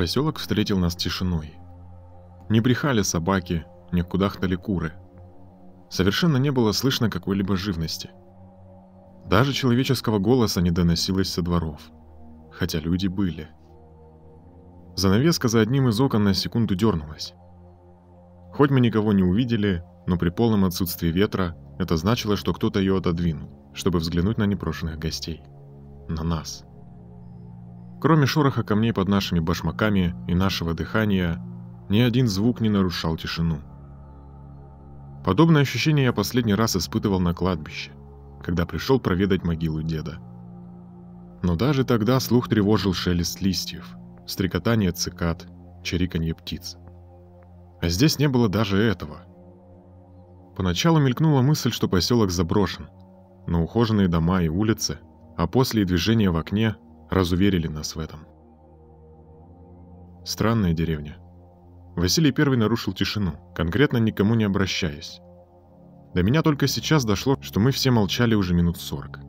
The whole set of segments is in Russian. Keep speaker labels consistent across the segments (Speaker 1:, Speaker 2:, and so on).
Speaker 1: Поселок встретил нас тишиной. Не брехали собаки, не кудахтали куры. Совершенно не было слышно какой-либо живности. Даже человеческого голоса не доносилось со дворов, хотя люди были. Занавеска за одним из окон на секунду дернулась. Хоть мы никого не увидели, но при полном отсутствии ветра это значило, что кто-то ее отодвинул, чтобы взглянуть на непрошенных гостей. На нас. Кроме шороха камней под нашими башмаками и нашего дыхания, ни один звук не нарушал тишину. Подобное ощущение я последний раз испытывал на кладбище, когда пришел проведать могилу деда. Но даже тогда слух тревожил шелест листьев, стрекотание цикад, чириканье птиц. А здесь не было даже этого. Поначалу мелькнула мысль, что поселок заброшен, но ухоженные дома и улицы, а после и движение в окне разуверили нас в этом. Странная деревня. Василий Первый нарушил тишину, конкретно никому не обращаясь. До меня только сейчас дошло, что мы все молчали уже минут сорок.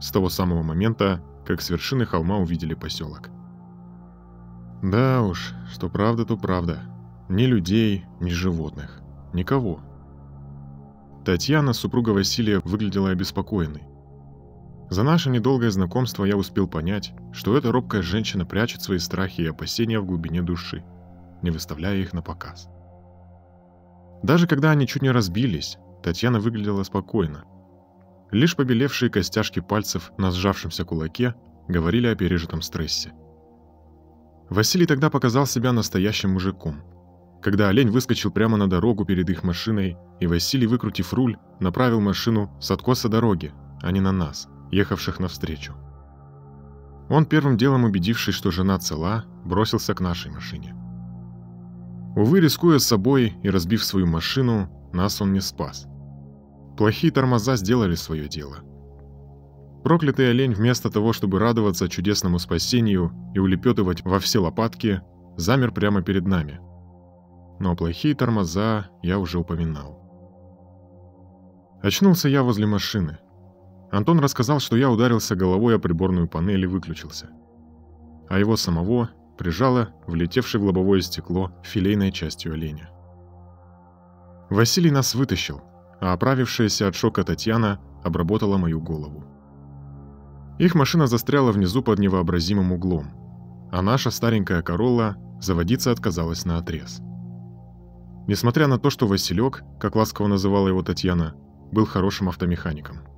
Speaker 1: С того самого момента, как с вершины холма увидели поселок. Да уж, что правда, то правда. Ни людей, ни животных. Никого. Татьяна, супруга Василия, выглядела обеспокоенной. За наше недолгое знакомство я успел понять, что эта робкая женщина прячет свои страхи и опасения в глубине души, не выставляя их на показ. Даже когда они чуть не разбились, Татьяна выглядела спокойно. Лишь побелевшие костяшки пальцев на сжавшемся кулаке говорили о пережитом стрессе. Василий тогда показал себя настоящим мужиком. Когда олень выскочил прямо на дорогу перед их машиной, и Василий, выкрутив руль, направил машину с откоса дороги, а не на нас, ехавших навстречу. Он первым делом убедившись, что жена цела, бросился к нашей машине. Увы, рискуя собой и разбив свою машину, нас он не спас. Плохие тормоза сделали свое дело – Проклятый олень вместо того, чтобы радоваться чудесному спасению и улепетывать во все лопатки, замер прямо перед нами. Но плохие тормоза я уже упоминал. Очнулся я возле машины. Антон рассказал, что я ударился головой о приборную панель и выключился. А его самого прижало влетевшее в лобовое стекло филейной частью оленя. Василий нас вытащил, а оправившаяся от шока Татьяна обработала мою голову. Их машина застряла внизу под невообразимым углом, а наша старенькая Королла заводиться отказалась на отрез. Несмотря на то, что Василек, как ласково называла его Татьяна, был хорошим автомехаником.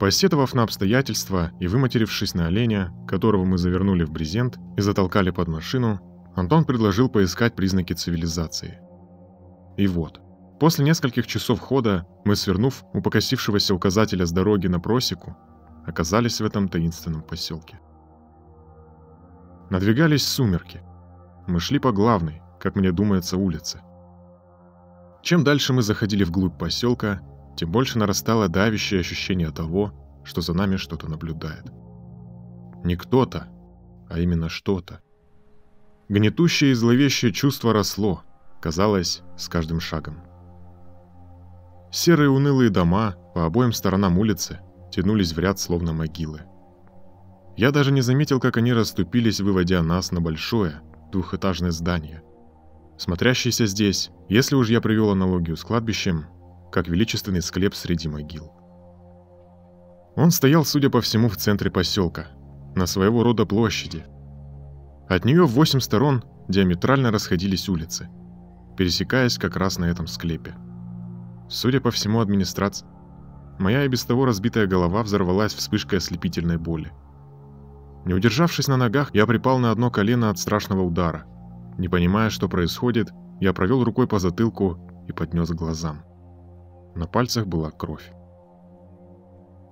Speaker 1: Посетовав на обстоятельства и выматерившись на оленя, которого мы завернули в брезент и затолкали под машину, Антон предложил поискать признаки цивилизации. И вот, после нескольких часов хода мы, свернув у покосившегося указателя с дороги на просеку, оказались в этом таинственном поселке. Надвигались сумерки. Мы шли по главной, как мне думается, улице. Чем дальше мы заходили вглубь поселка, тем больше нарастало давящее ощущение того, что за нами что-то наблюдает. Не кто-то, а именно что-то. Гнетущее и зловещее чувство росло, казалось, с каждым шагом. Серые унылые дома по обоим сторонам улицы тянулись в ряд словно могилы. Я даже не заметил, как они расступились, выводя нас на большое, двухэтажное здание. Смотрящийся здесь, если уж я привел аналогию с кладбищем, как величественный склеп среди могил. Он стоял, судя по всему, в центре поселка, на своего рода площади. От нее в восемь сторон диаметрально расходились улицы, пересекаясь как раз на этом склепе. Судя по всему, администрация Моя и без того разбитая голова взорвалась вспышкой ослепительной боли. Не удержавшись на ногах, я припал на одно колено от страшного удара. Не понимая, что происходит, я провел рукой по затылку и поднес к глазам. На пальцах была кровь.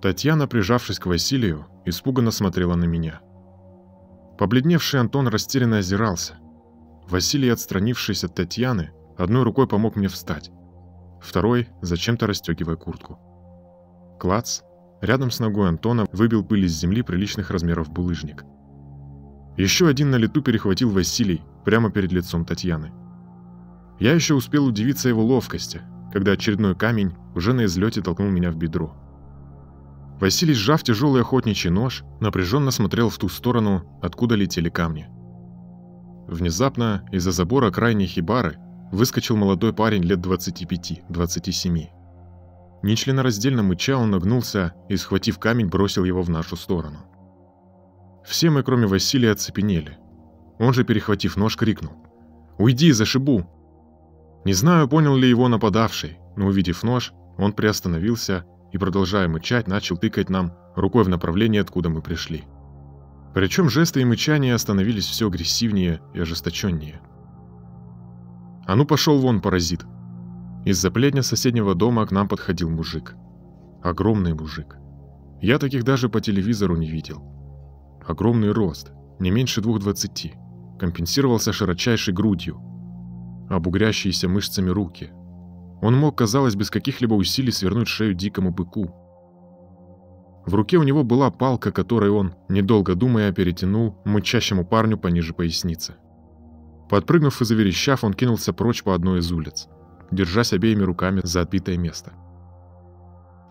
Speaker 1: Татьяна, прижавшись к Василию, испуганно смотрела на меня. Побледневший Антон растерянно озирался. Василий, отстранившись от Татьяны, одной рукой помог мне встать, второй зачем-то расстегивая куртку. Клац. Рядом с ногой Антона выбил пыль из земли приличных размеров булыжник. Еще один на лету перехватил Василий прямо перед лицом Татьяны. Я еще успел удивиться его ловкости, когда очередной камень уже на излете толкнул меня в бедро. Василий, сжав тяжелый охотничий нож, напряженно смотрел в ту сторону, откуда летели камни. внезапно из-за забора крайней хибары выскочил молодой парень лет 25-27. Нечленораздельно мыча он нагнулся и, схватив камень, бросил его в нашу сторону. Все мы, кроме Василия, оцепенели. Он же, перехватив нож, крикнул. «Уйди, зашибу!» Не знаю, понял ли его нападавший, но увидев нож, он приостановился и, продолжая мычать, начал тыкать нам рукой в направлении, откуда мы пришли. Причем жесты и мычания становились все агрессивнее и ожесточеннее. «А ну пошел вон, паразит!» Из-за плетня соседнего дома к нам подходил мужик. Огромный мужик. Я таких даже по телевизору не видел. Огромный рост, не меньше двух двадцати, компенсировался широчайшей грудью, обугрящиеся мышцами руки. Он мог, казалось, без каких-либо усилий свернуть шею дикому быку. В руке у него была палка, которой он, недолго думая, перетянул мычащему парню пониже поясницы. Подпрыгнув и заверещав, он кинулся прочь по одной из улиц держась обеими руками за отбитое место.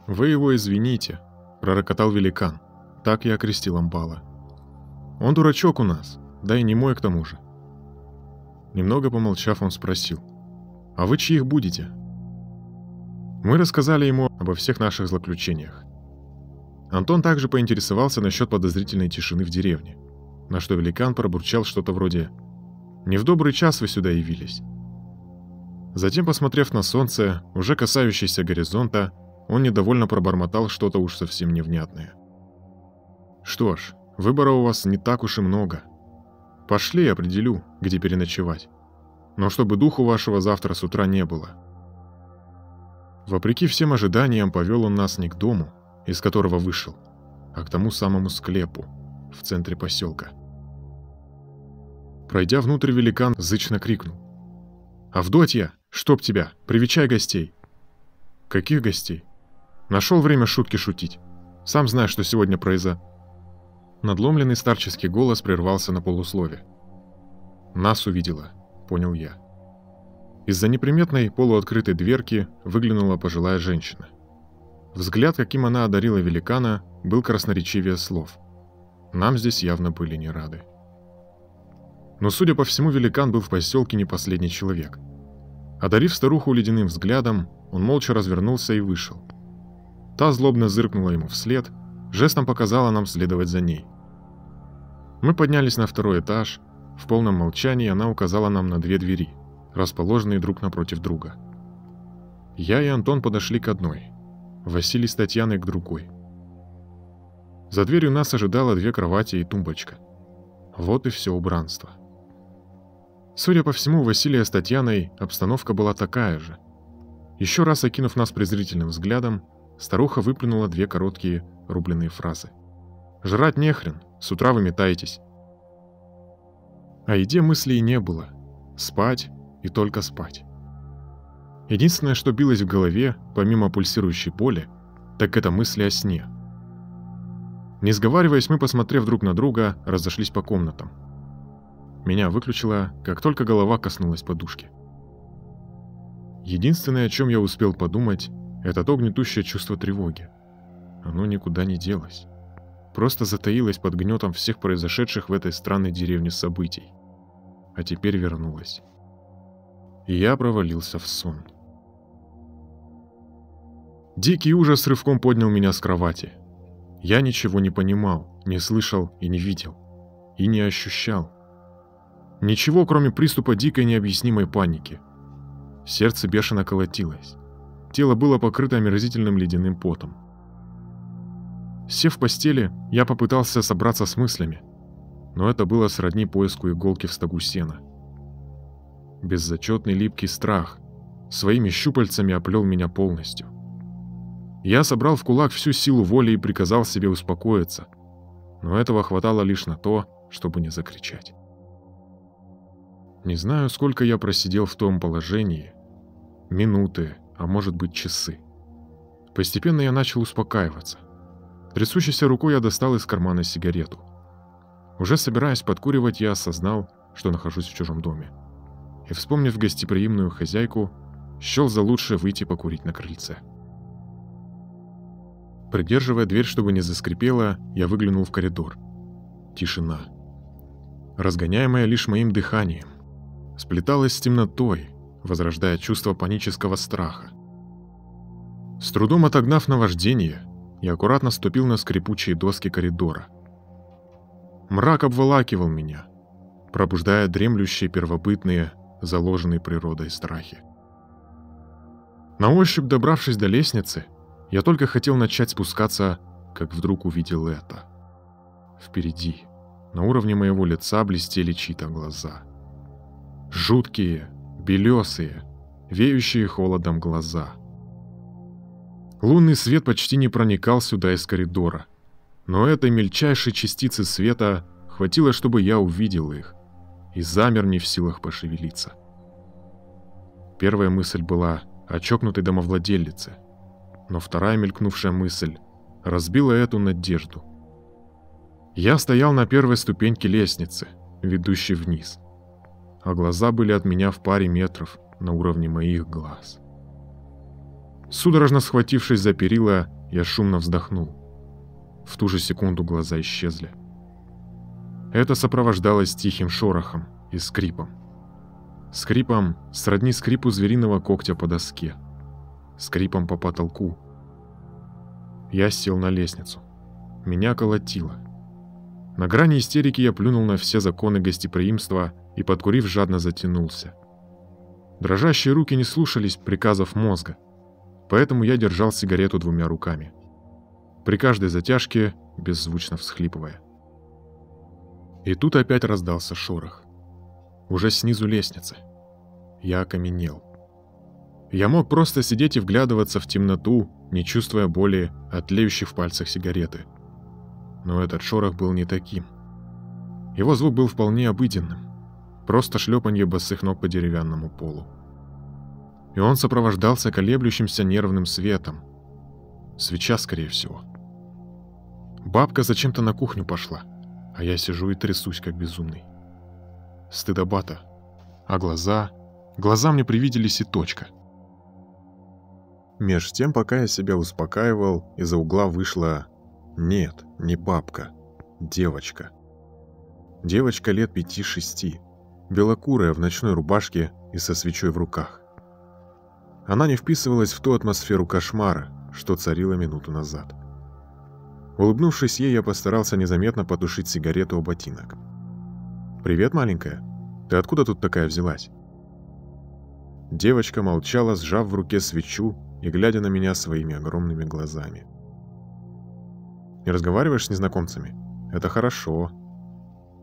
Speaker 1: «Вы его извините», — пророкотал великан. Так я окрестил Амбала. «Он дурачок у нас, да и не мой к тому же». Немного помолчав, он спросил. «А вы чьих будете?» Мы рассказали ему обо всех наших злоключениях. Антон также поинтересовался насчет подозрительной тишины в деревне, на что великан пробурчал что-то вроде «Не в добрый час вы сюда явились». Затем, посмотрев на солнце, уже касающееся горизонта, он недовольно пробормотал что-то уж совсем невнятное. «Что ж, выбора у вас не так уж и много. Пошли, определю, где переночевать. Но чтобы духу вашего завтра с утра не было». Вопреки всем ожиданиям, повел он нас не к дому, из которого вышел, а к тому самому склепу в центре поселка. Пройдя внутрь, великан зычно крикнул. «Авдотья, чтоб тебя, привечай гостей!» «Каких гостей?» «Нашел время шутки шутить. Сам знаешь, что сегодня произо...» Надломленный старческий голос прервался на полуслове. «Нас увидела», — понял я. Из-за неприметной полуоткрытой дверки выглянула пожилая женщина. Взгляд, каким она одарила великана, был красноречивее слов. Нам здесь явно были не рады. Но, судя по всему, великан был в поселке не последний человек. Одарив старуху ледяным взглядом, он молча развернулся и вышел. Та злобно зыркнула ему вслед, жестом показала нам следовать за ней. Мы поднялись на второй этаж. В полном молчании она указала нам на две двери, расположенные друг напротив друга. Я и Антон подошли к одной, Василий с Татьяной к другой. За дверью нас ожидало две кровати и тумбочка. Вот и все убранство. Судя по всему, у Василия с Татьяной обстановка была такая же. Еще раз окинув нас презрительным взглядом, старуха выплюнула две короткие рубленые фразы. «Жрать нехрен, с утра вы метаетесь». О еде мыслей не было. Спать и только спать. Единственное, что билось в голове, помимо пульсирующей боли, так это мысли о сне. Не сговариваясь, мы, посмотрев друг на друга, разошлись по комнатам. Меня выключило, как только голова коснулась подушки. Единственное, о чем я успел подумать, это то гнетущее чувство тревоги. Оно никуда не делось. Просто затаилось под гнетом всех произошедших в этой странной деревне событий. А теперь вернулось. И я провалился в сон. Дикий ужас рывком поднял меня с кровати. Я ничего не понимал, не слышал и не видел. И не ощущал. Ничего, кроме приступа дикой необъяснимой паники. Сердце бешено колотилось. Тело было покрыто омерзительным ледяным потом. Сев в постели, я попытался собраться с мыслями, но это было сродни поиску иголки в стогу сена. Беззачетный липкий страх своими щупальцами оплел меня полностью. Я собрал в кулак всю силу воли и приказал себе успокоиться, но этого хватало лишь на то, чтобы не закричать. Не знаю, сколько я просидел в том положении. Минуты, а может быть часы. Постепенно я начал успокаиваться. Трясущейся рукой я достал из кармана сигарету. Уже собираясь подкуривать, я осознал, что нахожусь в чужом доме. И, вспомнив гостеприимную хозяйку, счел за лучшее выйти покурить на крыльце. Придерживая дверь, чтобы не заскрипела, я выглянул в коридор. Тишина. разгоняемая лишь моим дыханием, сплеталась с темнотой, возрождая чувство панического страха. С трудом отогнав наваждение, я аккуратно ступил на скрипучие доски коридора. Мрак обволакивал меня, пробуждая дремлющие первобытные, заложенные природой страхи. На ощупь добравшись до лестницы, я только хотел начать спускаться, как вдруг увидел это. Впереди, на уровне моего лица, блестели чьи-то глаза. Жуткие, белесые, веющие холодом глаза. Лунный свет почти не проникал сюда из коридора, но этой мельчайшей частицы света хватило, чтобы я увидел их и замер не в силах пошевелиться. Первая мысль была о чокнутой домовладелице, но вторая мелькнувшая мысль разбила эту надежду. Я стоял на первой ступеньке лестницы, ведущей вниз – а глаза были от меня в паре метров на уровне моих глаз. Судорожно схватившись за перила, я шумно вздохнул. В ту же секунду глаза исчезли. Это сопровождалось тихим шорохом и скрипом. Скрипом сродни скрипу звериного когтя по доске. Скрипом по потолку. Я сел на лестницу. Меня колотило. На грани истерики я плюнул на все законы гостеприимства и, подкурив, жадно затянулся. Дрожащие руки не слушались приказов мозга, поэтому я держал сигарету двумя руками. При каждой затяжке беззвучно всхлипывая. И тут опять раздался шорох. Уже снизу лестницы. Я окаменел. Я мог просто сидеть и вглядываться в темноту, не чувствуя боли от тлеющих в пальцах сигареты. Но этот шорох был не таким. Его звук был вполне обыденным. Просто шлепанье босых ног по деревянному полу. И он сопровождался колеблющимся нервным светом. Свеча, скорее всего. Бабка зачем-то на кухню пошла, а я сижу и трясусь, как безумный. Стыдобато. А глаза... Глаза мне привиделись и точка. Меж тем, пока я себя успокаивал, из-за угла вышла... Нет, не бабка. Девочка. Девочка лет пяти-шести белокурая в ночной рубашке и со свечой в руках. Она не вписывалась в ту атмосферу кошмара, что царила минуту назад. Улыбнувшись ей, я постарался незаметно потушить сигарету у ботинок. «Привет, маленькая. Ты откуда тут такая взялась?» Девочка молчала, сжав в руке свечу и глядя на меня своими огромными глазами. «Не разговариваешь с незнакомцами? Это хорошо.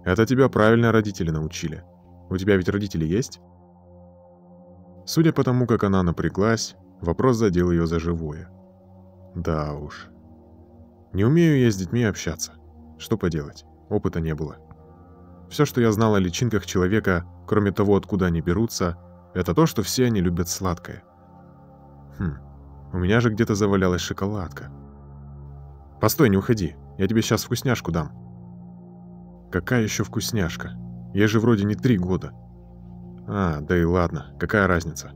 Speaker 1: Это тебя правильно родители научили. У тебя ведь родители есть?» Судя по тому, как она напряглась, вопрос задел ее за живое. Да уж. Не умею я с детьми общаться. Что поделать, опыта не было. Все, что я знал о личинках человека, кроме того, откуда они берутся, это то, что все они любят сладкое. Хм, у меня же где-то завалялась шоколадка. Постой, не уходи, я тебе сейчас вкусняшку дам. Какая еще вкусняшка? Я же вроде не три года. А, да и ладно, какая разница.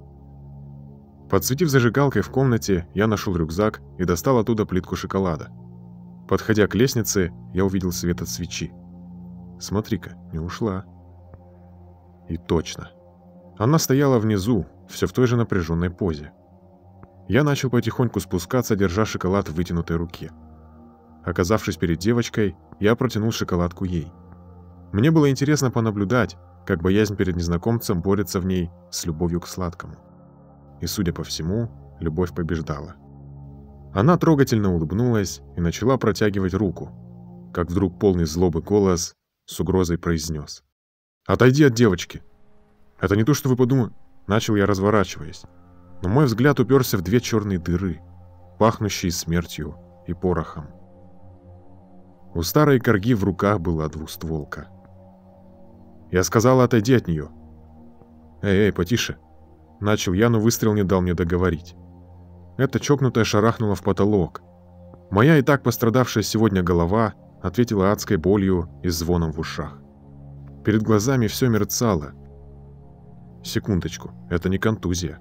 Speaker 1: Подсветив зажигалкой в комнате, я нашел рюкзак и достал оттуда плитку шоколада. Подходя к лестнице, я увидел свет от свечи. Смотри-ка, не ушла. И точно. Она стояла внизу, все в той же напряженной позе. Я начал потихоньку спускаться, держа шоколад в вытянутой руке. Оказавшись перед девочкой, я протянул шоколадку ей. Мне было интересно понаблюдать, как боязнь перед незнакомцем борется в ней с любовью к сладкому. И, судя по всему, любовь побеждала. Она трогательно улыбнулась и начала протягивать руку, как вдруг полный злобы голос с угрозой произнес. «Отойди от девочки!» «Это не то, что вы подумали...» Начал я, разворачиваясь. Но мой взгляд уперся в две черные дыры, пахнущие смертью и порохом. У старой корги в руках была двустволка. Я сказал, отойди от нее. Эй, эй, потише. Начал я, но выстрел не дал мне договорить. Эта чокнутая шарахнула в потолок. Моя и так пострадавшая сегодня голова ответила адской болью и звоном в ушах. Перед глазами все мерцало. Секундочку, это не контузия.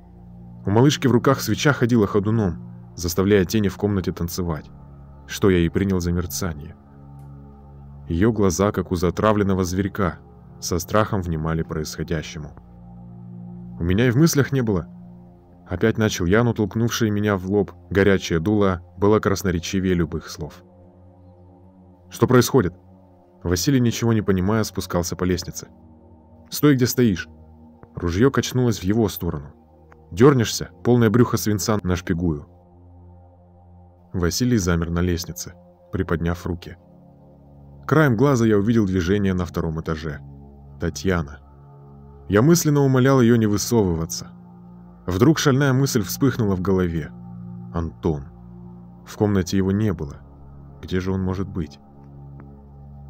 Speaker 1: У малышки в руках свеча ходила ходуном, заставляя тени в комнате танцевать, что я и принял за мерцание. Ее глаза, как у затравленного зверька, со страхом внимали происходящему. У меня и в мыслях не было. Опять начал я, но меня в лоб горячее дуло было красноречивее любых слов. «Что происходит?» Василий, ничего не понимая, спускался по лестнице. «Стой, где стоишь!» Ружье качнулось в его сторону. «Дернешься, полное брюхо свинца нашпигую». Василий замер на лестнице, приподняв руки. Краем глаза я увидел движение на втором этаже. Татьяна. Я мысленно умолял ее не высовываться. Вдруг шальная мысль вспыхнула в голове. Антон. В комнате его не было. Где же он может быть?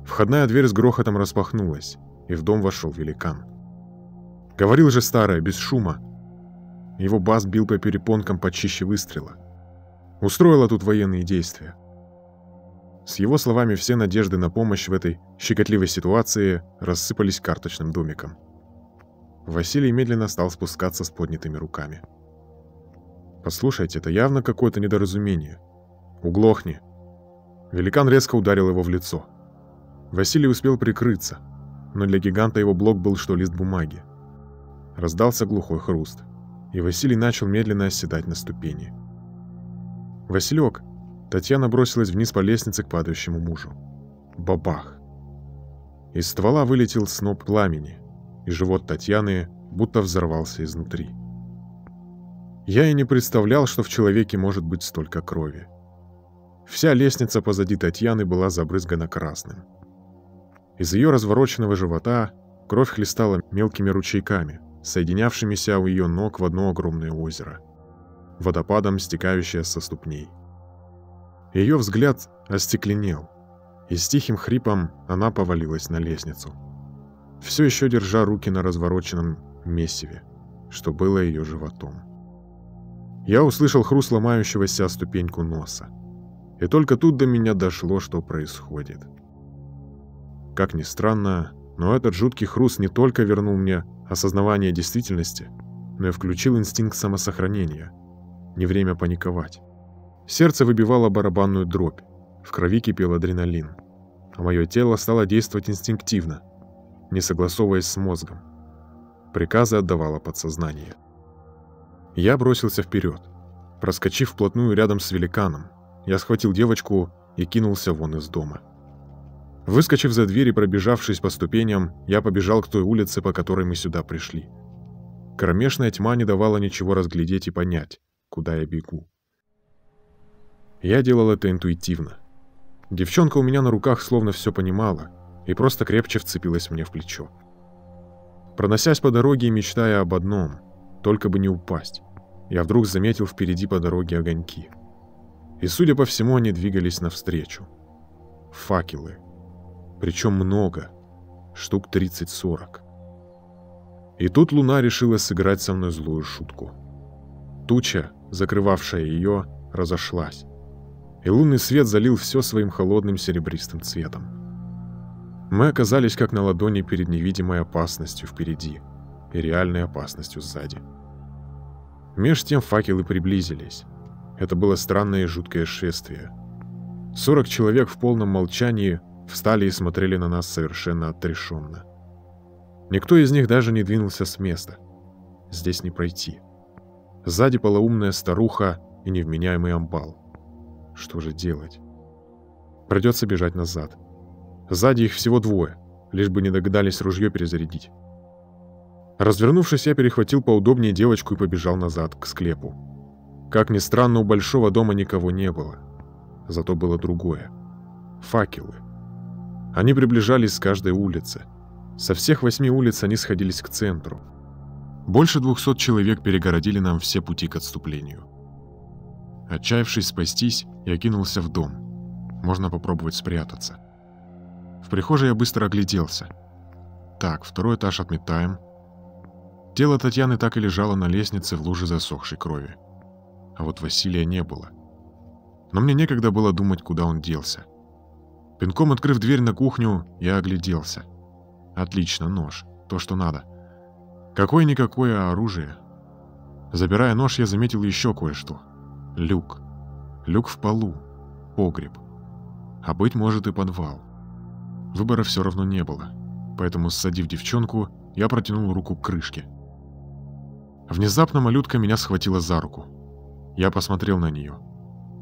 Speaker 1: Входная дверь с грохотом распахнулась, и в дом вошел великан. Говорил же старая, без шума. Его бас бил по перепонкам почище выстрела. Устроила тут военные действия. С его словами все надежды на помощь в этой щекотливой ситуации рассыпались карточным домиком. Василий медленно стал спускаться с поднятыми руками. «Послушайте, это явно какое-то недоразумение. Углохни!» Великан резко ударил его в лицо. Василий успел прикрыться, но для гиганта его блок был что лист бумаги. Раздался глухой хруст, и Василий начал медленно оседать на ступени. «Василек!» Татьяна бросилась вниз по лестнице к падающему мужу. Бабах! Из ствола вылетел сноп пламени, и живот Татьяны будто взорвался изнутри. Я и не представлял, что в человеке может быть столько крови. Вся лестница позади Татьяны была забрызгана красным. Из ее развороченного живота кровь хлестала мелкими ручейками, соединявшимися у ее ног в одно огромное озеро, водопадом стекающее со ступней. Ее взгляд остекленел, и с тихим хрипом она повалилась на лестницу, все еще держа руки на развороченном месиве, что было ее животом. Я услышал хруст ломающегося о ступеньку носа, и только тут до меня дошло, что происходит. Как ни странно, но этот жуткий хруст не только вернул мне осознавание действительности, но и включил инстинкт самосохранения. Не время паниковать. Сердце выбивало барабанную дробь, в крови кипел адреналин, а мое тело стало действовать инстинктивно, не согласовываясь с мозгом. Приказы отдавало подсознание. Я бросился вперед. Проскочив вплотную рядом с великаном, я схватил девочку и кинулся вон из дома. Выскочив за дверь и пробежавшись по ступеням, я побежал к той улице, по которой мы сюда пришли. Кромешная тьма не давала ничего разглядеть и понять, куда я бегу. Я делал это интуитивно. Девчонка у меня на руках словно все понимала и просто крепче вцепилась мне в плечо. Проносясь по дороге и мечтая об одном, только бы не упасть, я вдруг заметил впереди по дороге огоньки. И, судя по всему, они двигались навстречу. Факелы. Причем много. Штук 30-40. И тут луна решила сыграть со мной злую шутку. Туча, закрывавшая ее, разошлась и лунный свет залил все своим холодным серебристым цветом. Мы оказались как на ладони перед невидимой опасностью впереди и реальной опасностью сзади. Меж тем факелы приблизились. Это было странное и жуткое шествие. Сорок человек в полном молчании встали и смотрели на нас совершенно отрешенно. Никто из них даже не двинулся с места. Здесь не пройти. Сзади полоумная старуха и невменяемый амбал. Что же делать? Придется бежать назад. Сзади их всего двое, лишь бы не догадались ружье перезарядить. Развернувшись, я перехватил поудобнее девочку и побежал назад, к склепу. Как ни странно, у большого дома никого не было. Зато было другое. Факелы. Они приближались с каждой улицы. Со всех восьми улиц они сходились к центру. Больше двухсот человек перегородили нам все пути к отступлению. Отчаявшись спастись, я кинулся в дом. Можно попробовать спрятаться. В прихожей я быстро огляделся. Так, второй этаж отметаем. Тело Татьяны так и лежало на лестнице в луже засохшей крови. А вот Василия не было. Но мне некогда было думать, куда он делся. Пинком открыв дверь на кухню, я огляделся. Отлично, нож. То, что надо. Какое-никакое оружие. Забирая нож, я заметил еще кое-что. Люк. Люк в полу. Погреб. А быть может и подвал. Выбора все равно не было. поэтому, ссадив девчонку, я протянул руку к крышке. Внезапно малютка меня схватила за руку. Я посмотрел на нее.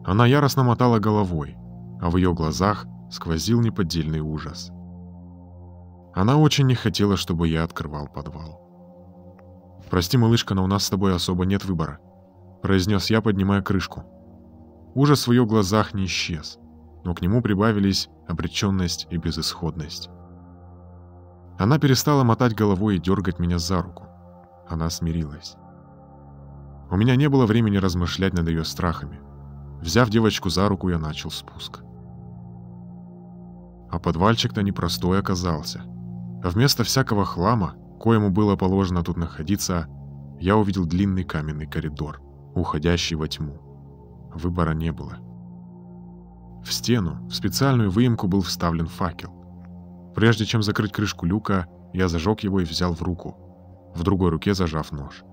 Speaker 1: Она яростно мотала головой, а в ее глазах сквозил неподдельный ужас. Она очень не хотела, чтобы я открывал подвал. «Прости, малышка, но у нас с тобой особо нет выбора», — произнес я, поднимая крышку. Ужас в ее глазах не исчез, но к нему прибавились обреченность и безысходность. Она перестала мотать головой и дергать меня за руку. Она смирилась. У меня не было времени размышлять над ее страхами. Взяв девочку за руку, я начал спуск. А подвальчик-то непростой оказался. Вместо всякого хлама, коему было положено тут находиться, я увидел длинный каменный коридор, уходящий во тьму. Выбора не было. В стену, в специальную выемку был вставлен факел. Прежде чем закрыть крышку люка, я зажег его и взял в руку, в другой руке зажав нож.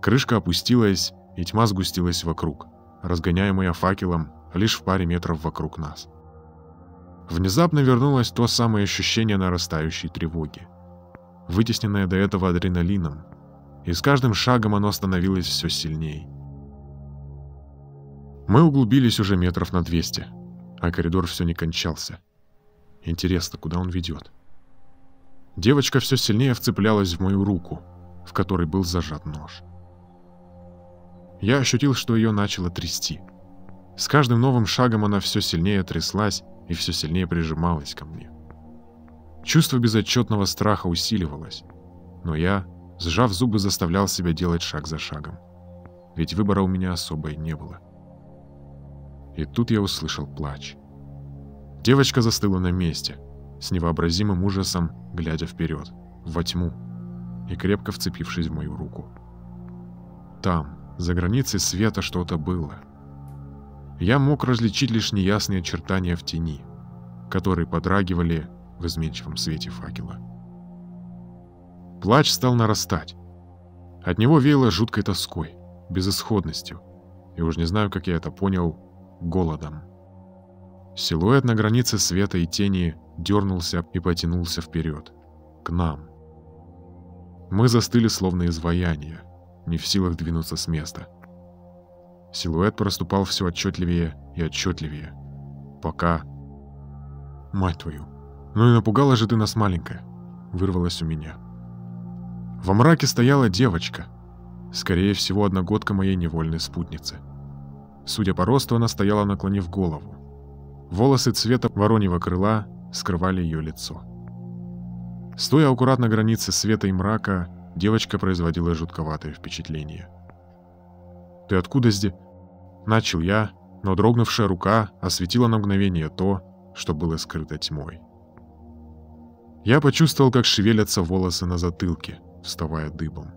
Speaker 1: Крышка опустилась, и тьма сгустилась вокруг, разгоняемая факелом лишь в паре метров вокруг нас. Внезапно вернулось то самое ощущение нарастающей тревоги, вытесненное до этого адреналином, и с каждым шагом оно становилось все сильнее. Мы углубились уже метров на 200, а коридор все не кончался. Интересно, куда он ведет? Девочка все сильнее вцеплялась в мою руку, в которой был зажат нож. Я ощутил, что ее начало трясти. С каждым новым шагом она все сильнее тряслась и все сильнее прижималась ко мне. Чувство безотчетного страха усиливалось, но я, сжав зубы, заставлял себя делать шаг за шагом. Ведь выбора у меня особо и не было. И тут я услышал плач. Девочка застыла на месте, с невообразимым ужасом, глядя вперед, во тьму, и крепко вцепившись в мою руку. Там, за границей света, что-то было. Я мог различить лишь неясные очертания в тени, которые подрагивали в изменчивом свете факела. Плач стал нарастать. От него веяло жуткой тоской, безысходностью, и уж не знаю, как я это понял, голодом. Силуэт на границе света и тени дернулся и потянулся вперед, к нам. Мы застыли словно изваяние, не в силах двинуться с места. Силуэт проступал все отчетливее и отчетливее, пока... Мать твою, ну и напугала же ты нас маленькая, вырвалась у меня. Во мраке стояла девочка, скорее всего, одногодка моей невольной спутницы. Судя по росту, она стояла, наклонив голову. Волосы цвета вороньего крыла скрывали ее лицо. Стоя аккуратно границе света и мрака, девочка производила жутковатое впечатление. «Ты откуда здесь?» Начал я, но дрогнувшая рука осветила на мгновение то, что было скрыто тьмой. Я почувствовал, как шевелятся волосы на затылке, вставая дыбом.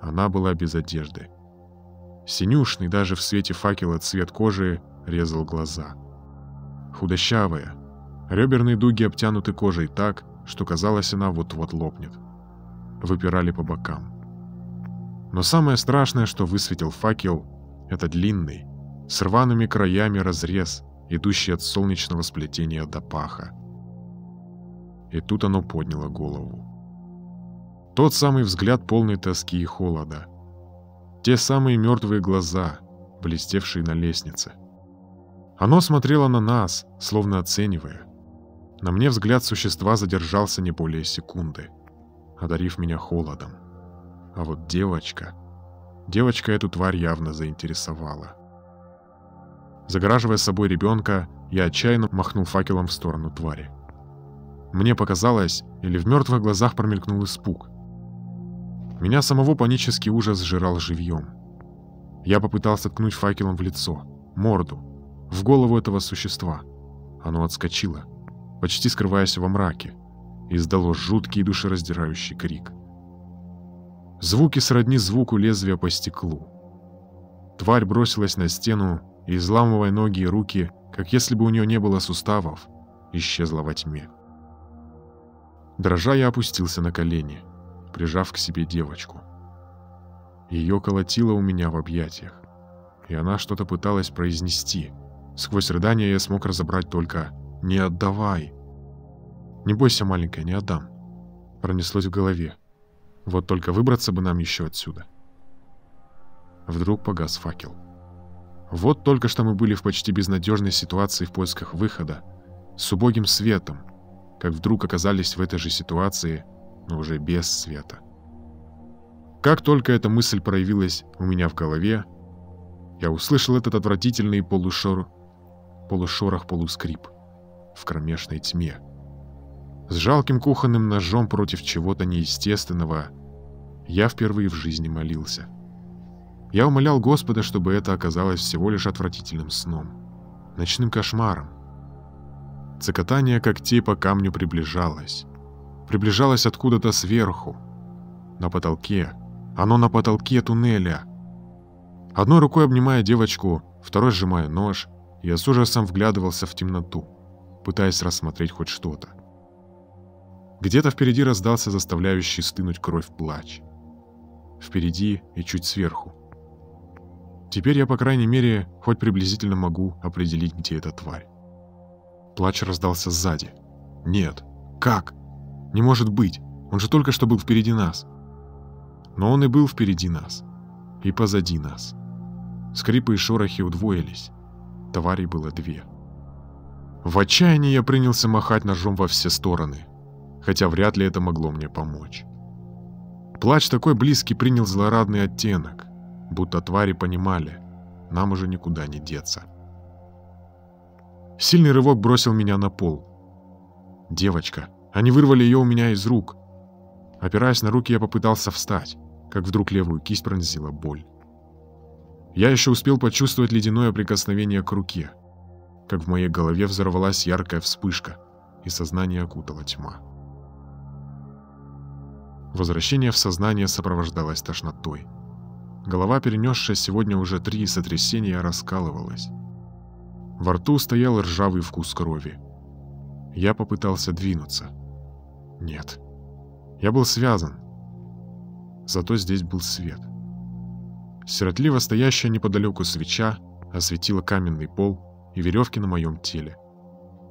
Speaker 1: Она была без одежды. Синюшный даже в свете факела цвет кожи резал глаза. Худощавая, реберные дуги обтянуты кожей так, что казалось, она вот-вот лопнет. Выпирали по бокам. Но самое страшное, что высветил факел, это длинный, с рваными краями разрез, идущий от солнечного сплетения до паха. И тут оно подняло голову. Тот самый взгляд полный тоски и холода — те самые мертвые глаза, блестевшие на лестнице. Оно смотрело на нас, словно оценивая. На мне взгляд существа задержался не более секунды, одарив меня холодом. А вот девочка... Девочка эту тварь явно заинтересовала. Загораживая собой ребенка, я отчаянно махнул факелом в сторону твари. Мне показалось, или в мертвых глазах промелькнул испуг — меня самого панический ужас сжирал живьем. Я попытался ткнуть факелом в лицо, морду, в голову этого существа. Оно отскочило, почти скрываясь во мраке, и издало жуткий душераздирающий крик. Звуки сродни звуку лезвия по стеклу. Тварь бросилась на стену и, изламывая ноги и руки, как если бы у нее не было суставов, исчезла во тьме. Дрожа я опустился на колени — прижав к себе девочку. Ее колотило у меня в объятиях, и она что-то пыталась произнести. Сквозь рыдания я смог разобрать только «Не отдавай!». «Не бойся, маленькая, не отдам». Пронеслось в голове. Вот только выбраться бы нам еще отсюда. Вдруг погас факел. Вот только что мы были в почти безнадежной ситуации в поисках выхода, с убогим светом, как вдруг оказались в этой же ситуации, но уже без света. Как только эта мысль проявилась у меня в голове, я услышал этот отвратительный полушор... полушорох-полускрип в кромешной тьме. С жалким кухонным ножом против чего-то неестественного я впервые в жизни молился. Я умолял Господа, чтобы это оказалось всего лишь отвратительным сном, ночным кошмаром. Цокотание когтей по камню приближалось. Приближалось откуда-то сверху. На потолке. Оно на потолке туннеля. Одной рукой обнимая девочку, второй сжимая нож, я с ужасом вглядывался в темноту, пытаясь рассмотреть хоть что-то. Где-то впереди раздался заставляющий стынуть кровь плач. Впереди и чуть сверху. Теперь я, по крайней мере, хоть приблизительно могу определить, где эта тварь. Плач раздался сзади. Нет. Как? Не может быть. Он же только что был впереди нас. Но он и был впереди нас. И позади нас. Скрипы и шорохи удвоились. Тварей было две. В отчаянии я принялся махать ножом во все стороны хотя вряд ли это могло мне помочь. Плач такой близкий принял злорадный оттенок, будто твари понимали, нам уже никуда не деться. Сильный рывок бросил меня на пол. Девочка. Они вырвали ее у меня из рук. Опираясь на руки, я попытался встать, как вдруг левую кисть пронзила боль. Я еще успел почувствовать ледяное прикосновение к руке, как в моей голове взорвалась яркая вспышка, и сознание окутала тьма. Возвращение в сознание сопровождалось тошнотой. Голова, перенесшая сегодня уже три сотрясения, раскалывалась. Во рту стоял ржавый вкус крови. Я попытался двинуться. Нет. Я был связан. Зато здесь был свет. Сиротливо стоящая неподалеку свеча осветила каменный пол и веревки на моем теле.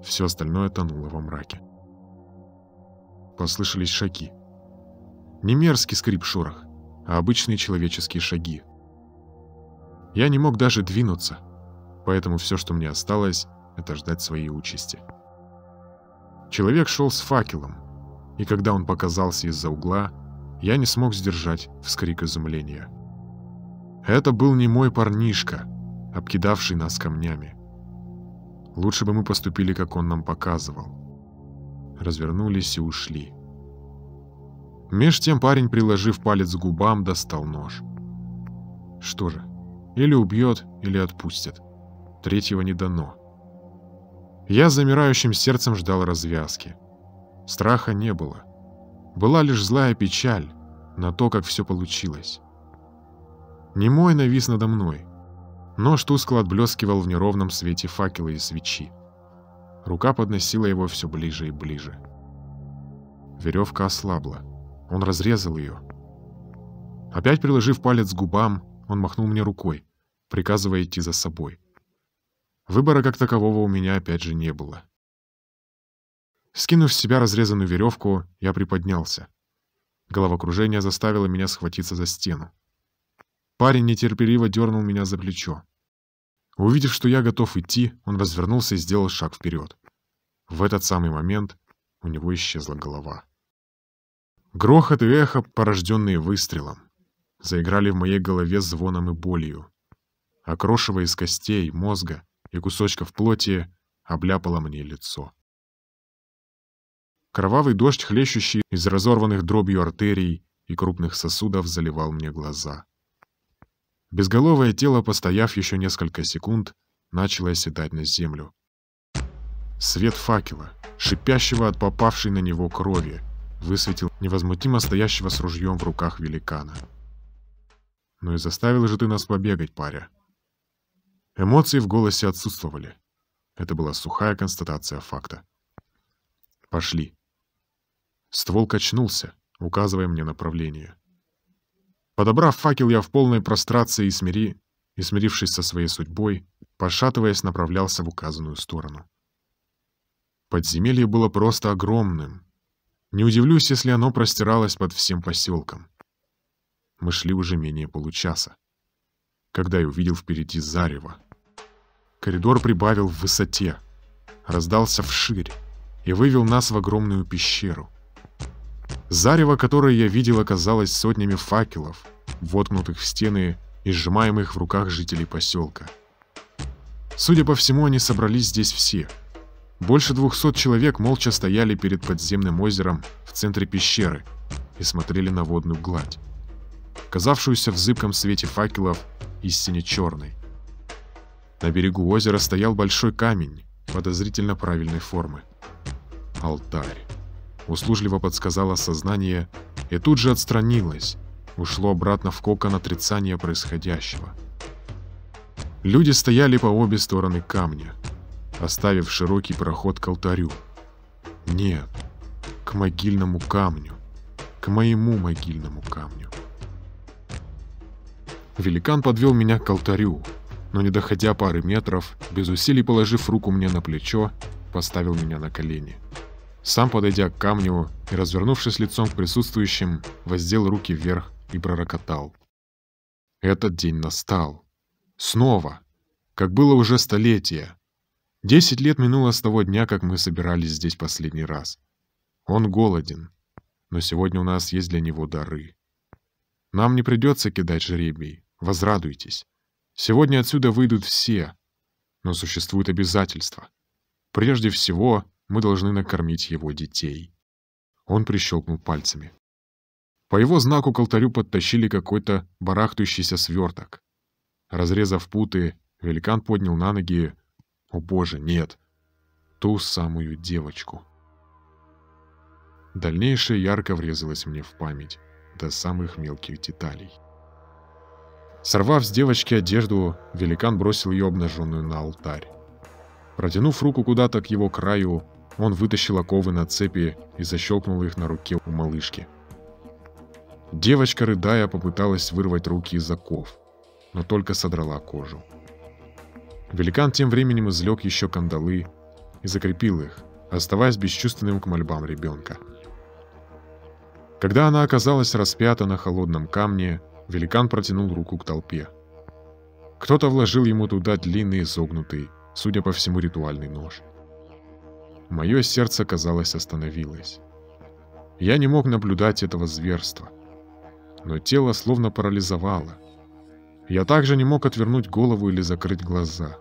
Speaker 1: Все остальное тонуло во мраке. Послышались шаги. Не мерзкий скрип-шорох, а обычные человеческие шаги. Я не мог даже двинуться, поэтому все, что мне осталось, это ждать своей участи. Человек шел с факелом, и когда он показался из-за угла, я не смог сдержать вскрик изумления. Это был не мой парнишка, обкидавший нас камнями. Лучше бы мы поступили, как он нам показывал. Развернулись и ушли. Меж тем парень, приложив палец к губам, достал нож. Что же, или убьет, или отпустит. Третьего не дано. Я замирающим сердцем ждал развязки. Страха не было. Была лишь злая печаль на то, как все получилось. Немой навис надо мной. Нож тускло отблескивал в неровном свете факела и свечи. Рука подносила его все ближе и ближе. Веревка ослабла. Он разрезал ее. Опять приложив палец к губам, он махнул мне рукой, приказывая идти за собой. Выбора как такового у меня опять же не было. Скинув с себя разрезанную веревку, я приподнялся. Головокружение заставило меня схватиться за стену. Парень нетерпеливо дернул меня за плечо. Увидев, что я готов идти, он развернулся и сделал шаг вперед. В этот самый момент у него исчезла голова. Грохот и эхо, порожденные выстрелом, заиграли в моей голове звоном и болью. Крошево из костей, мозга и кусочков плоти обляпало мне лицо. Кровавый дождь, хлещущий из разорванных дробью артерий и крупных сосудов, заливал мне глаза. Безголовое тело, постояв еще несколько секунд, начало оседать на землю. Свет факела, шипящего от попавшей на него крови, высветил невозмутимо стоящего с ружьем в руках великана. «Ну и заставил же ты нас побегать, паря». Эмоции в голосе отсутствовали. Это была сухая констатация факта. «Пошли». Ствол качнулся, указывая мне направление. Подобрав факел, я в полной прострации и, смири... и смирившись со своей судьбой, пошатываясь, направлялся в указанную сторону. Подземелье было просто огромным. Не удивлюсь, если оно простиралось под всем поселком. Мы шли уже менее получаса, когда я увидел впереди зарево. Коридор прибавил в высоте, раздался вширь и вывел нас в огромную пещеру. Зарево, которое я видел, оказалось сотнями факелов, воткнутых в стены и сжимаемых в руках жителей поселка. Судя по всему, они собрались здесь все. Больше двухсот человек молча стояли перед подземным озером в центре пещеры и смотрели на водную гладь, казавшуюся в зыбком свете факелов истине черной. На берегу озера стоял большой камень подозрительно правильной формы. Алтарь. Услужливо подсказало сознание и тут же отстранилось, ушло обратно в кокон отрицания происходящего. Люди стояли по обе стороны камня, оставив широкий проход к алтарю. Нет, к могильному камню, к моему могильному камню. Великан подвел меня к алтарю, но не доходя пары метров, без усилий положив руку мне на плечо, поставил меня на колени. Сам подойдя к камню и развернувшись лицом к присутствующим, воздел руки вверх и пророкотал. Этот день настал. Снова. Как было уже столетие. Десять лет минуло с того дня, как мы собирались здесь последний раз. Он голоден, но сегодня у нас есть для него дары. Нам не придется кидать жребий, возрадуйтесь. Сегодня отсюда выйдут все, но существует обязательство. Прежде всего, мы должны накормить его детей. Он прищелкнул пальцами. По его знаку к алтарю подтащили какой-то барахтающийся сверток. Разрезав путы, великан поднял на ноги... О боже, нет! Ту самую девочку. Дальнейшее ярко врезалось мне в память, до самых мелких деталей. Сорвав с девочки одежду, великан бросил ее обнаженную на алтарь. Протянув руку куда-то к его краю, он вытащил оковы на цепи и защелкнул их на руке у малышки. Девочка, рыдая, попыталась вырвать руки из оков, но только содрала кожу. Великан тем временем излег еще кандалы и закрепил их, оставаясь бесчувственным к мольбам ребенка. Когда она оказалась распята на холодном камне, великан протянул руку к толпе. Кто-то вложил ему туда длинный изогнутый, судя по всему, ритуальный нож. Мое сердце, казалось, остановилось. Я не мог наблюдать этого зверства но тело словно парализовало. Я также не мог отвернуть голову или закрыть глаза.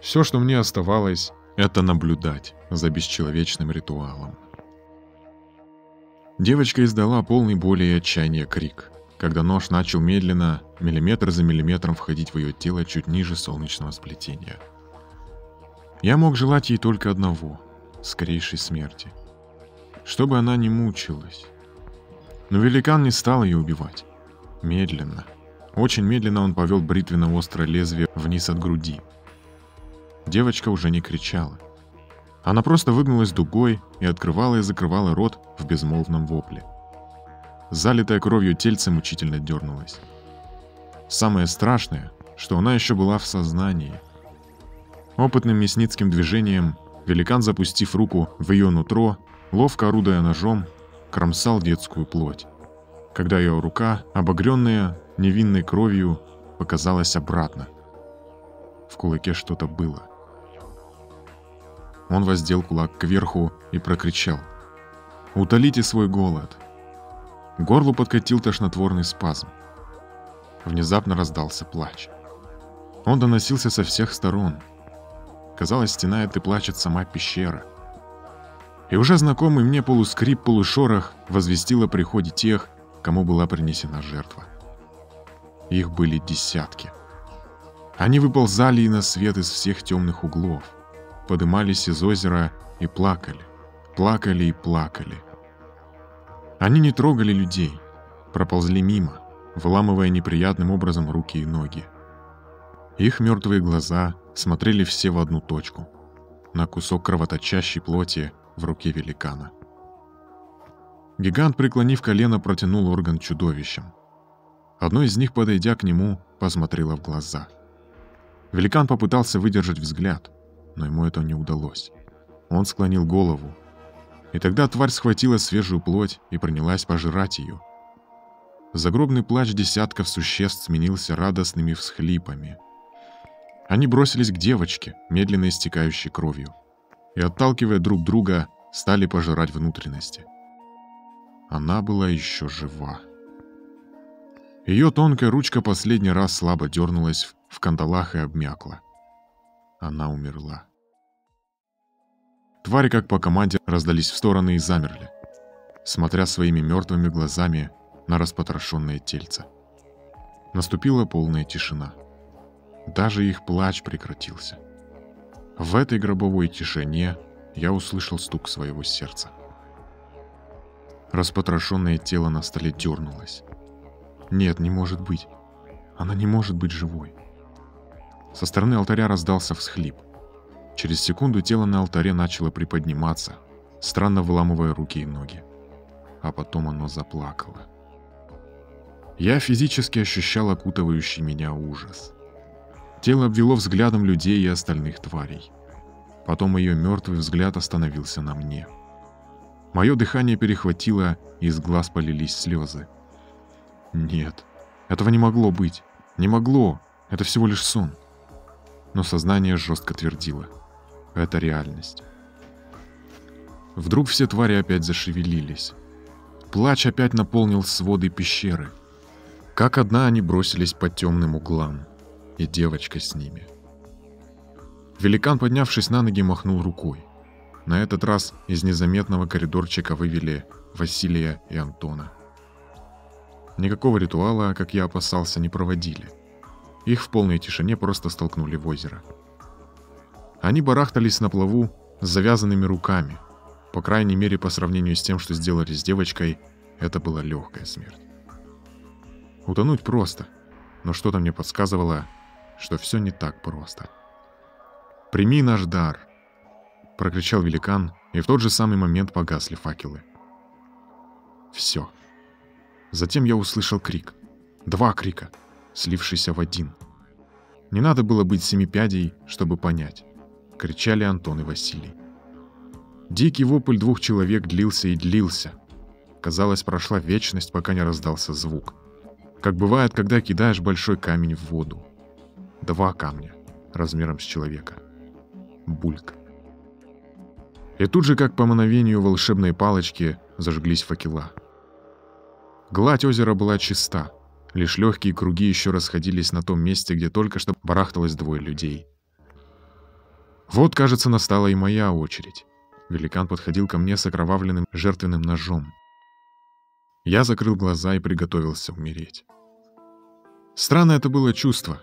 Speaker 1: Все, что мне оставалось, это наблюдать за бесчеловечным ритуалом. Девочка издала полный боли и отчаяния крик, когда нож начал медленно, миллиметр за миллиметром входить в ее тело чуть ниже солнечного сплетения. Я мог желать ей только одного — скорейшей смерти. Чтобы она не мучилась, но великан не стал ее убивать. Медленно. Очень медленно он повел бритвенно-острое лезвие вниз от груди. Девочка уже не кричала. Она просто выгнулась дугой и открывала и закрывала рот в безмолвном вопле. Залитая кровью тельце мучительно дернулось. Самое страшное, что она еще была в сознании. Опытным мясницким движением великан, запустив руку в ее нутро, ловко орудуя ножом, кромсал детскую плоть. Когда ее рука, обогренная невинной кровью, показалась обратно. В кулаке что-то было. Он воздел кулак кверху и прокричал. «Утолите свой голод!» Горлу подкатил тошнотворный спазм. Внезапно раздался плач. Он доносился со всех сторон. Казалось, стенает и плачет сама пещера и уже знакомый мне полускрип-полушорох возвестил о приходе тех, кому была принесена жертва. Их были десятки. Они выползали и на свет из всех темных углов, подымались из озера и плакали, плакали и плакали. Они не трогали людей, проползли мимо, выламывая неприятным образом руки и ноги. Их мертвые глаза смотрели все в одну точку, на кусок кровоточащей плоти в руке великана. Гигант, преклонив колено, протянул орган чудовищем. Одно из них, подойдя к нему, посмотрело в глаза. Великан попытался выдержать взгляд, но ему это не удалось. Он склонил голову. И тогда тварь схватила свежую плоть и принялась пожирать ее. Загробный плач десятков существ сменился радостными всхлипами. Они бросились к девочке, медленно истекающей кровью, и, отталкивая друг друга, стали пожирать внутренности. Она была еще жива. Ее тонкая ручка последний раз слабо дернулась в кандалах и обмякла. Она умерла. Твари, как по команде, раздались в стороны и замерли, смотря своими мертвыми глазами на распотрошенное тельце. Наступила полная тишина. Даже их плач прекратился. В этой гробовой тишине я услышал стук своего сердца. Распотрошенное тело на столе дернулось. Нет, не может быть. Она не может быть живой. Со стороны алтаря раздался всхлип. Через секунду тело на алтаре начало приподниматься, странно выламывая руки и ноги. А потом оно заплакало. Я физически ощущал окутывающий меня ужас. Тело обвело взглядом людей и остальных тварей. Потом ее мертвый взгляд остановился на мне. Мое дыхание перехватило, и из глаз полились слезы. Нет, этого не могло быть. Не могло. Это всего лишь сон. Но сознание жестко твердило. Это реальность. Вдруг все твари опять зашевелились. Плач опять наполнил своды пещеры. Как одна они бросились по темным углам. И девочка с ними. Великан, поднявшись на ноги, махнул рукой. На этот раз из незаметного коридорчика вывели Василия и Антона. Никакого ритуала, как я опасался, не проводили. Их в полной тишине просто столкнули в озеро. Они барахтались на плаву с завязанными руками. По крайней мере, по сравнению с тем, что сделали с девочкой, это была легкая смерть. Утонуть просто, но что-то мне подсказывало, что все не так просто. «Прими наш дар!» — прокричал великан, и в тот же самый момент погасли факелы. Все. Затем я услышал крик. Два крика, слившиеся в один. Не надо было быть семипядей, чтобы понять. Кричали Антон и Василий. Дикий вопль двух человек длился и длился. Казалось, прошла вечность, пока не раздался звук. Как бывает, когда кидаешь большой камень в воду. Два камня, размером с человека. Бульк. И тут же, как по мановению волшебной палочки, зажглись факела. Гладь озера была чиста. Лишь легкие круги еще расходились на том месте, где только что барахталось двое людей. Вот, кажется, настала и моя очередь. Великан подходил ко мне с окровавленным жертвенным ножом. Я закрыл глаза и приготовился умереть. Странное это было чувство.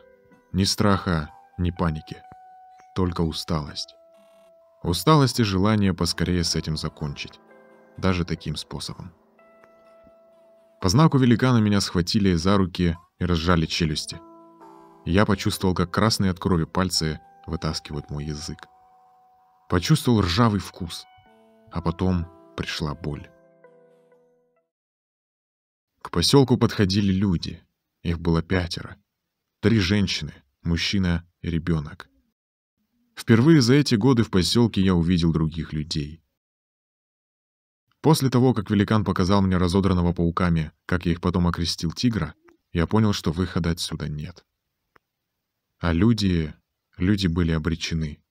Speaker 1: Ни страха, ни паники. Только усталость. Усталость и желание поскорее с этим закончить. Даже таким способом. По знаку великана меня схватили за руки и разжали челюсти. Я почувствовал, как красные от крови пальцы вытаскивают мой язык. Почувствовал ржавый вкус, а потом пришла боль. К поселку подходили люди. Их было пятеро. Три женщины, мужчина и ребенок. Впервые за эти годы в поселке я увидел других людей. После того, как великан показал мне разодранного пауками, как я их потом окрестил тигра, я понял, что выхода отсюда нет. А люди... люди были обречены.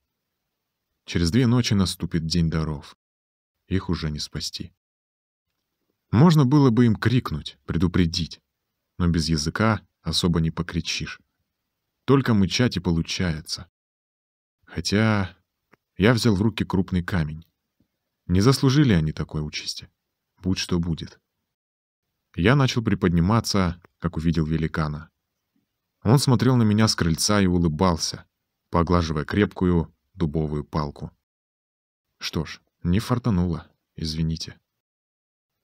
Speaker 1: Через две ночи наступит день даров. Их уже не спасти. Можно было бы им крикнуть, предупредить, но без языка особо не покричишь. Только мычать и получается. Хотя я взял в руки крупный камень. Не заслужили они такой участи. Будь что будет. Я начал приподниматься, как увидел великана. Он смотрел на меня с крыльца и улыбался, поглаживая крепкую дубовую палку. Что ж, не фартануло, извините.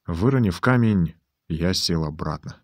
Speaker 1: Выронив камень, я сел обратно.